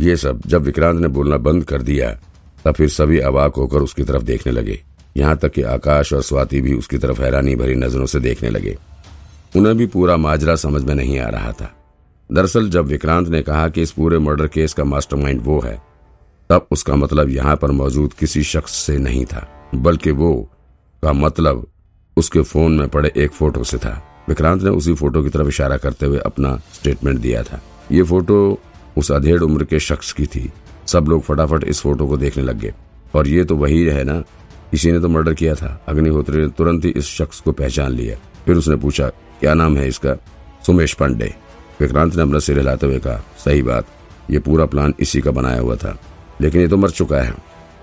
ये सब जब विक्रांत ने बोलना बंद कर दिया, तब फिर सभी अवाक होकर उसकी तरफ़ देखने लगे। यहाँ तक कि आकाश और स्वाति भी उसकी तरफ़ हैरानी भरी नज़रों से देखने लगे। उन्हें भी पूरा माजरा समझ में नहीं आ रहा था। दरअसल जब विक्रांत ने कहा कि इस पूरे मर्डर केस का मास्टरमाइंड वो है, तब उसका मतलब यहाँ पर मौजूद किसी शख्स से नहीं था, बल्कि वो का मतलब उसके फ़ोन में पड़े एक फ़ोटो से था। विक्रांत ने उसी फ़ोटो की तरफ़ इशारा करते हुए अपना स्टेटमेंट दिया था। ये फ़ोटो उस अधेड़ उम्र के शख्स की थी। सब लोग फटाफट इस फ़ोटो को देखने लग गए। और ये तो वही है ना? इसी ने तो मर्डर किया था। अग्निहोत्री ने तुरंत ही इस शख्स को पहचान लिया। फिर उसने पूछा, क्या नाम है इसका? सुमेश पांडे। विक्रांत ने अपना सिर हिलाते हुए कहा, सही बात। ये पूरा प्लान इसी का बनाया हुआ था। लेकिन ये तो मर चुका है।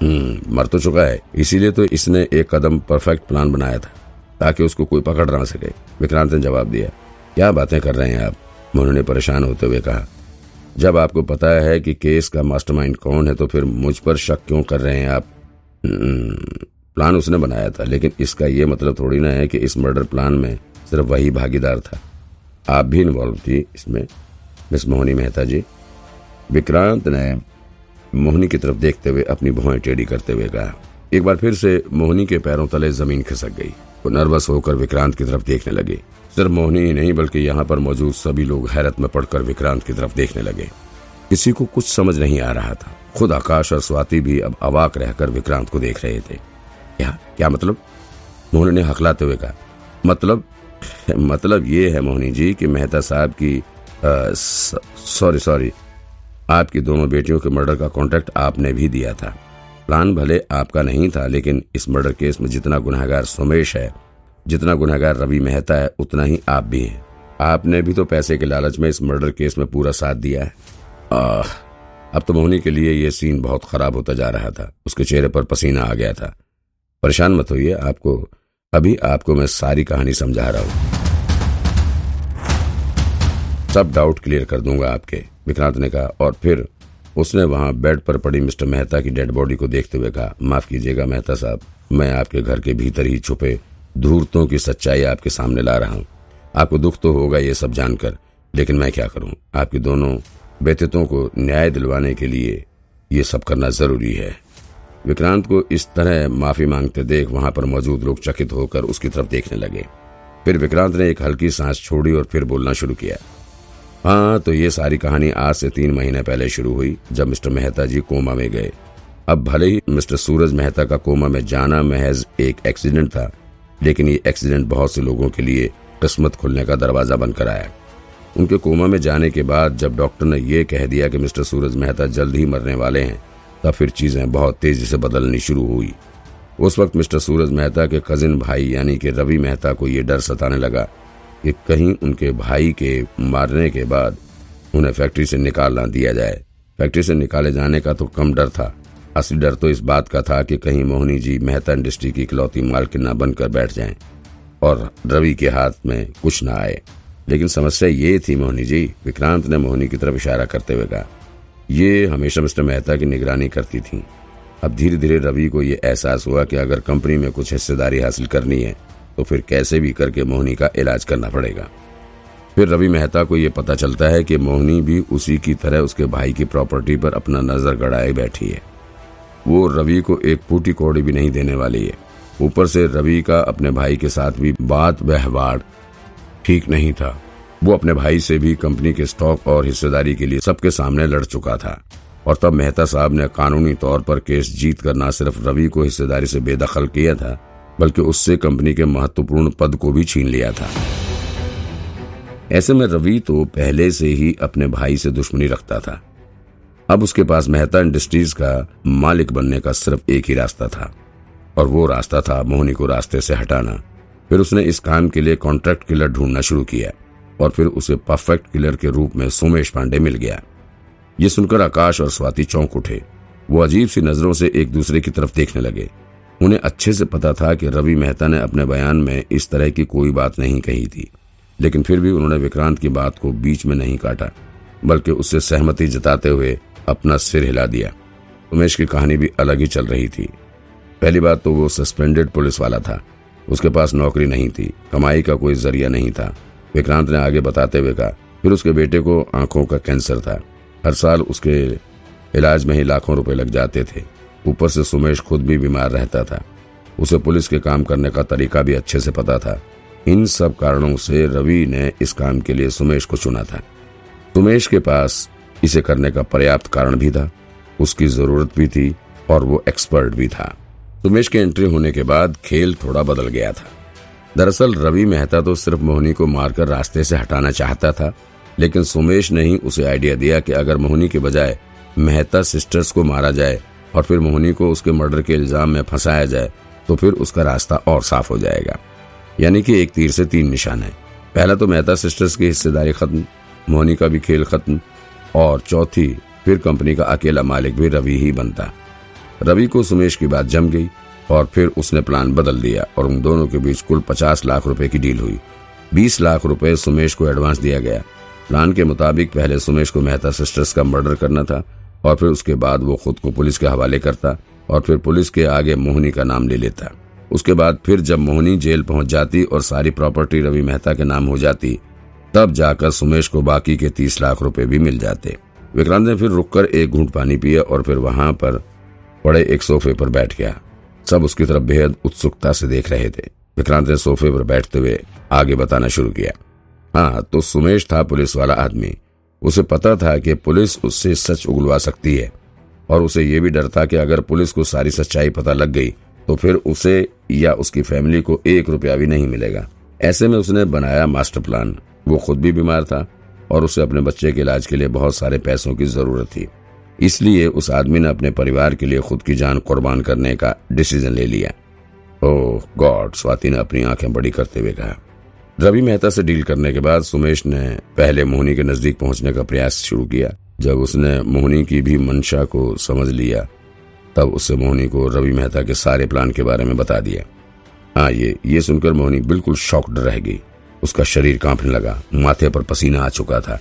हम्म मर तो चुका है। इसीलिए तो इसने एक कदम परफेक्ट प्लान बनाया था, ताकि उसको कोई पकड़ ना सके। विक्रांत ने जवाब दिया, क्या बातें कर रहे हैं आप? उन्होंने परेशान होते हुए कहा जब आपको पता है कि केस का मास्टरमाइंड कौन है तो फिर मुझ पर शक क्यों कर रहे हैं आप? हम्म, प्लान उसने बनाया था लेकिन इसका ये मतलब थोड़ी ना है कि इस मर्डर प्लान में सिर्फ़ वही भागीदार था। आप भी इन्वॉल्व थी इसमें मिस मोहनी मेहता जी। विक्रांत ने मोहनी की तरफ़ देखते हुए अपनी भुआएँ टेढ़ी करते हुए कहा एक बार फिर से मोहनी के पैरों तले ज़मीन खिसक गई। वो नर्वस होकर विक्रांत की तरफ़ देखने लगे। सिर्फ़ मोहनी ही नहीं, बल्कि यहाँ पर मौजूद सभी लोग हैरत में पड़कर विक्रांत की तरफ़ देखने लगे। किसी को कुछ समझ नहीं आ रहा था। खुद आकाश और स्वाति भी अब अवाक रहकर विक्रांत को देख रहे थे। क्या क्या मतलब? मोहनी ने हकलाते हुए कहा मतलब मतलब ये है मोहनी जी कि मेहता साहब की सॉरी सॉरी, आपकी दोनों बेटियों के मर्डर का कॉन्ट्रैक्ट आपने भी दिया था। प्लान भले आपका नहीं था लेकिन इस मर्डर केस में जितना गुनाहगार सोमेश है जितना गुनाहगार रवि मेहता है उतना ही आप भी हैं। आपने भी तो पैसे के लालच में इस मर्डर केस में पूरा साथ दिया है। आ, अब तो मोहनी के लिए यह सीन बहुत खराब होता जा रहा था। उसके चेहरे पर पसीना आ गया था। परेशान मत होइए आपको अभी आपको मैं सारी कहानी समझा रहा हूँ। सब डाउट क्लियर कर दूँगा आपके विक्रांत ने कहा और फिर उसने वहाँ बेड पर पड़ी मिस्टर मेहता की डेड बॉडी को देखते हुए कहा, माफ़ कीजिएगा मेहता साहब, मैं आपके घर के भीतर ही छुपे धूर्तों की सच्चाई आपके सामने ला रहा हूँ। आपको दुख तो होगा ये सब जानकर, लेकिन मैं क्या करूँ? आपके दोनों व्यतीतों को न्याय दिलवाने के लिए ये सब करना ज़रूरी है। विक्रांत को इस तरह माफ़ी मांगते देख वहाँ पर मौजूद लोग चकित होकर उसकी तरफ़ देखने लगे। फिर विक्रांत ने एक हल्की सांस छोड़ी और फिर बोलना शुरू किया। हाँ तो ये सारी कहानी आज से तीन महीने पहले शुरू हुई, जब मिस्टर मेहता जी कोमा में गए। अब भले ही मिस्टर सूरज मेहता का कोमा में जाना महज एक एक्सीडेंट था, लेकिन ये एक्सीडेंट बहुत से लोगों के लिए किस्मत खुलने का दरवाज़ा बनकर आया। उनके कोमा में जाने के बाद जब डॉक्टर ने यह कह दिया कि मिस्टर सूरज मेहता जल्द ही मरने वाले हैं, तब फिर चीज़ें बहुत तेज़ी से बदलनी शुरू हुई। उस वक्त मिस्टर सूरज मेहता के कजिन भाई, यानी कि रवि मेहता को यह डर सताने लगा कि कहीं उनके भाई के मारने के बाद उन्हें फैक्ट्री से निकाल ना दिया जाए। फैक्ट्री से निकाले जाने का तो कम डर था। असली डर तो इस बात का था कि कहीं मोहनी जी मेहता इंडस्ट्री की इकलौती मालकिन न बनकर बैठ जाएँ और रवि के हाथ में कुछ न आए। लेकिन समस्या ये थी मोहनी जी, विक्रांत ने मोहनी की तरफ़ इशारा करते हुए कहा, ये हमेशा मिस्टर मेहता की निगरानी करती थी। अब धीरे धीरे रवि को यह एहसास हुआ कि अगर कंपनी में कुछ हिस्सेदारी हासिल करनी है तो फिर कैसे भी करके मोहनी का इलाज करना पड़ेगा। फिर रवि मेहता को यह पता चलता है कि मोहनी भी उसी की तरह उसके भाई की प्रॉपर्टी पर अपना नज़र गड़ाए बैठी है। वो रवि को एक फूटी कौड़ी भी नहीं देने वाली है। ऊपर से रवि का अपने भाई के साथ भी बात व्यवहार ठीक नहीं था। वो अपने भाई से भी कंपनी के स्टॉक और हिस्सेदारी के लिए सबके सामने लड़ चुका था। और तब मेहता साहब ने कानूनी तौर पर केस जीत कर न सिर्फ़ रवि को हिस्सेदारी से बेदखल किया था बल्कि उससे कंपनी के महत्वपूर्ण पद को भी छीन लिया था। ऐसे में रवि तो पहले से ही अपने भाई से दुश्मनी रखता था। अब उसके पास मेहता इंडस्ट्रीज़ का मालिक बनने का सिर्फ़ एक ही रास्ता था। और वो रास्ता था मोहनी को रास्ते से हटाना। फिर उसने इस काम के लिए कॉन्ट्रैक्ट किलर ढूंढना शुरू किया। और फिर उसे परफेक्ट किलर के रूप में सोमेश पांडे मिल गया। ये सुनकर आकाश और स्वाति चौंक उठे। वो अजीब सी नज़रों से एक दूसरे की तरफ़ देखने लगे। उन्हें अच्छे से पता था कि रवि मेहता ने अपने बयान में इस तरह की कोई बात नहीं कही थी, लेकिन फिर भी उन्होंने विक्रांत की बात को बीच में नहीं काटा, बल्कि उससे सहमति जताते हुए अपना सिर हिला दिया। उमेश की कहानी भी अलग ही चल रही थी। पहली बात तो वो सस्पेंडेड पुलिस वाला था। उसके पास नौकरी नहीं थी, कमाई का कोई ज़रिया नहीं था। विक्रांत ने आगे बताते हुए कहा, फिर उसके बेटे को आँखों का कैंसर था। हर साल उसके इलाज में ही लाखों रुपए लग जाते थे। ऊपर से सुमेश खुद भी बीमार रहता था। उसे पुलिस के काम करने का तरीका भी अच्छे से पता था। इन सब कारणों से रवि ने इस काम के लिए सुमेश को चुना था। सुमेश के पास इसे करने का पर्याप्त कारण भी था, उसकी ज़रूरत भी थी और वो एक्सपर्ट भी था। सुमेश के एंट्री होने के बाद खेल थोड़ा बदल गया था। दरअसल रवि मेहता तो सिर्फ़ मोहनी को मारकर रास्ते से हटाना चाहता था, लेकिन सुमेश ने ही उसे आइडिया दिया कि अगर मोहनी के बजाय मेहता सिस्टर्स को मारा जाए और फिर मोहनी को उसके मर्डर के इल्ज़ाम में फंसाया जाए तो फिर उसका रास्ता और साफ़ हो जाएगा। यानी कि एक तीर से तीन निशान है। पहला तो मेहता सिस्टर्स की हिस्सेदारी खत्म, मोहनी का भी खेल खत्म, और चौथी, फिर कंपनी का अकेला मालिक भी रवि ही बनता। रवि को सुमेश की बात जम गई, और फिर उसने प्लान बदल दिया, और उन दोनों के बीच कुल पचास लाख रुपए की डील हुई। बीस लाख रुपए सुमेश को एडवांस दिया गया। प्लान के मुताबिक पहले सुमेश को मेहता सिस्टर्स का मर्डर करना था और फिर उसके बाद वो खुद को पुलिस के हवाले करता और फिर पुलिस के आगे मोहनी का नाम ले लेता। उसके बाद फिर जब मोहनी जेल पहुँच जाती और सारी प्रॉपर्टी रवि मेहता के नाम हो जाती, तब जाकर सुमेश को बाकी के तीस लाख रुपए भी मिल जाते। विक्रांत ने फिर रुककर एक घूंट पानी पिया और फिर वहाँ पर पड़े एक सोफे पर बैठ गया। सब उसकी तरफ़ बेहद उत्सुकता से देख रहे थे। विक्रांत ने सोफे पर बैठते हुए आगे बताना शुरू किया। हाँ तो सुमेश था पुलिस वाला आदमी। उसे पता था कि पुलिस उससे सच उगलवा सकती है, और उसे यह भी डर था कि अगर पुलिस को सारी सच्चाई पता लग गई तो फिर उसे या उसकी फैमिली को एक रुपया भी नहीं मिलेगा। ऐसे में उसने बनाया मास्टर प्लान। वो खुद भी बीमार था, और उसे अपने बच्चे के इलाज के लिए बहुत सारे पैसों की ज़रूरत थी। इसलिए उस आदमी ने अपने परिवार के लिए खुद की जान कुर्बान करने का डिसीज़न ले लिया। ओह गॉड, स्वाति ने अपनी आँखें बड़ी करते हुए कहा। रवि मेहता से डील करने के बाद सुमेश ने पहले मोहनी के नज़दीक पहुँचने का प्रयास शुरू किया। जब उसने मोहनी की भी मंशा को समझ लिया, तब उससे मोहनी को रवि मेहता के सारे प्लान के बारे में बता दिया। हाँ ये ये सुनकर मोहनी बिल्कुल शॉक्ड रह गई। उसका शरीर कांपने लगा, माथे पर पसीना आ चुका था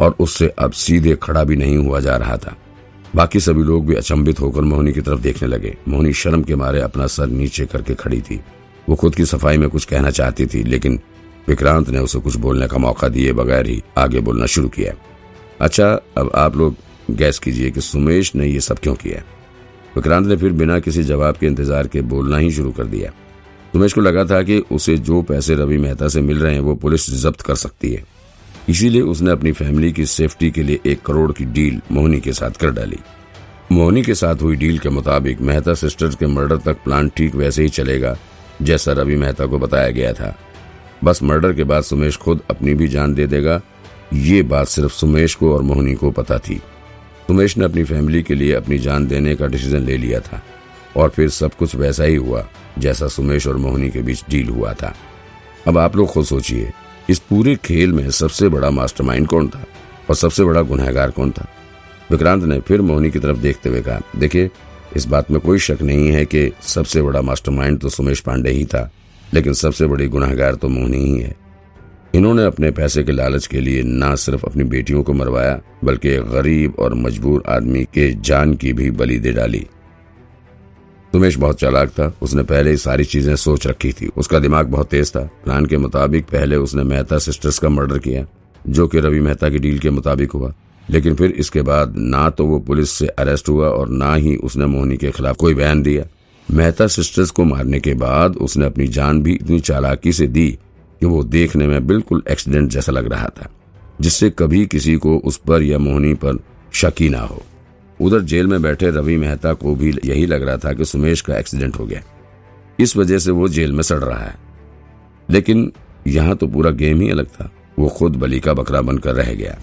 और उससे अब सीधे खड़ा भी नहीं हुआ जा रहा था। बाकी सभी लोग भी अचंभित होकर मोहनी की तरफ़ देखने लगे। मोहनी शर्म के मारे अपना सर नीचे करके खड़ी थी। वो खुद की सफ़ाई में कुछ कहना चाहती थी, लेकिन विक्रांत ने उसे कुछ बोलने का मौका दिए बगैर ही आगे बोलना शुरू किया। अच्छा अब आप लोग गैस कीजिए कि सुमेश ने ये सब क्यों किया? विक्रांत ने फिर बिना किसी जवाब के इंतज़ार के बोलना ही शुरू कर दिया। सुमेश को लगा था कि उसे जो पैसे रवि मेहता से मिल रहे हैं वो पुलिस जब्त कर सकती है। इसीलिए उसने अपनी फैमिली की सेफ्टी के लिए एक करोड़ की डील मोहनी के साथ कर डाली। मोहनी के साथ हुई डील के मुताबिक मेहता सिस्टर्स के मर्डर तक प्लान ठीक वैसे ही चलेगा, जैसा रवि मेहता को बताया गया था। बस मर्डर के बाद सुमेश खुद अपनी भी जान दे देगा। ये बात सिर्फ़ सुमेश को और मोहनी को पता थी। सुमेश ने अपनी फैमिली के लिए अपनी जान देने का डिसीज़न ले लिया था और फिर सब कुछ वैसा ही हुआ जैसा सुमेश और मोहनी के बीच डील हुआ था। अब आप लोग खुद सोचिए, इस पूरे खेल में सबसे बड़ा मास्टरमाइंड कौन था और सबसे बड़ा गुनहगार कौन था? विक्रांत ने फिर मोहनी की तरफ़ देखते हुए कहा, देखिए, इस बात में कोई शक नहीं है कि सबसे बड़ा मास्टरमाइंड तो सुमेश पांडे ही था। लेकिन सबसे बड़ी गुनाहगार तो मोहनी ही है। इन्होंने अपने पैसे के लालच के लिए न सिर्फ़ अपनी बेटियों को मरवाया, बल्कि गरीब और मजबूर आदमी के जान की भी बलि दे डाली। सुमेश बहुत चालाक था। उसने पहले ही सारी चीज़ें सोच रखी थी। उसका दिमाग बहुत तेज था। प्लान के मुताबिक पहले उसने मेहता सिस्टर्स का मर्डर किया, जो कि रवि मेहता की डील के मुताबिक हुआ। लेकिन फिर इसके बाद ना तो वो पुलिस से अरेस्ट हुआ और ना ही उसने मोहनी के खिलाफ कोई बयान दिया। मेहता सिस्टर्स को मारने के बाद उसने अपनी जान भी इतनी चालाकी से दी कि वो देखने में बिल्कुल एक्सीडेंट जैसा लग रहा था, जिससे कभी किसी को उस पर या मोहनी पर शकी ना हो। उधर जेल में बैठे रवि मेहता को भी यही लग रहा था कि सुमेश का एक्सीडेंट हो गया। इस वजह से वो जेल में सड़ रहा है। लेकिन यहाँ तो पूरा गेम ही अलग था। वो खुद बली का बकरा बनकर रह गया।